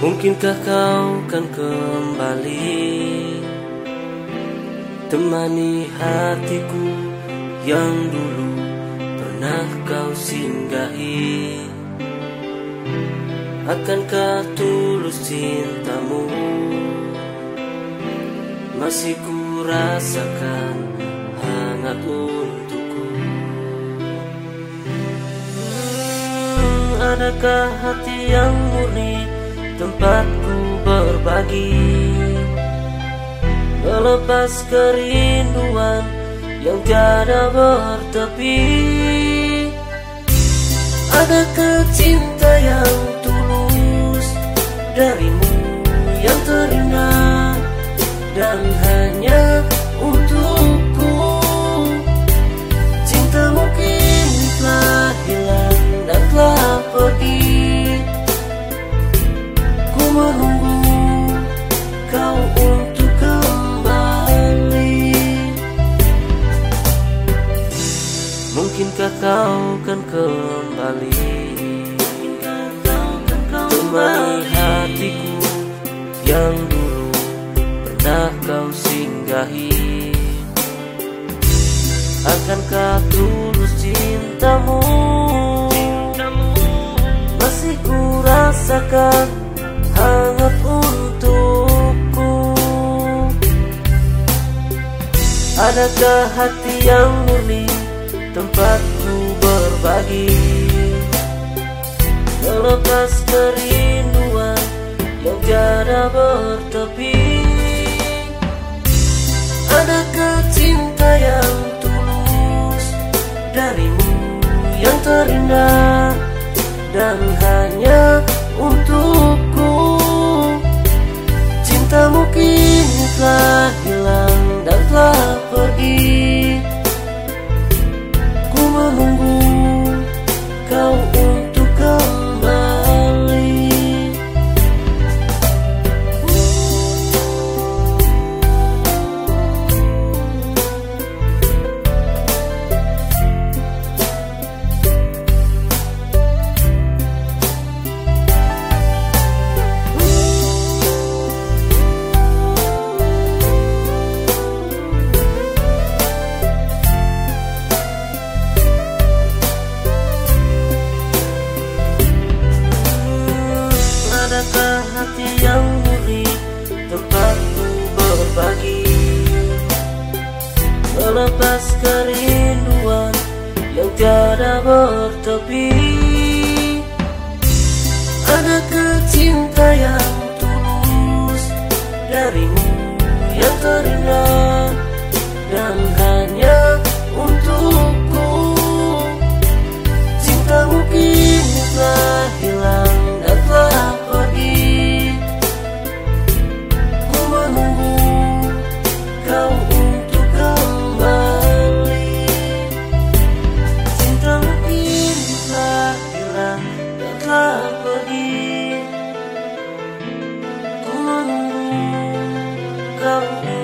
Mungkinkah kau kan kembali? Temani hatiku yang dulu pernah kau singgahi. Akankah tulus cintamu? Masih ku rasakan hangat untukku. Adakah hati yang murni tempatku berbagi. Melepas kerinduan yang tiada bertepi. Adakah cinta yang tulus darimu yang terindah Dan Mungkinkah kau kan kembali? Temani hatiku yang dulu pernah kau singgahi. Akankah tulus cintamu? Masih ku rasakan hangat untukku. Adakah hati yang murni tempatku berbagi. Melepas kerinduan yang tiada bertepi berbagi. Melepas kerinduan yang tiada bertepi. Adakah cinta yang tulus darimu yang terindah Dan hanya Ku menunggu kau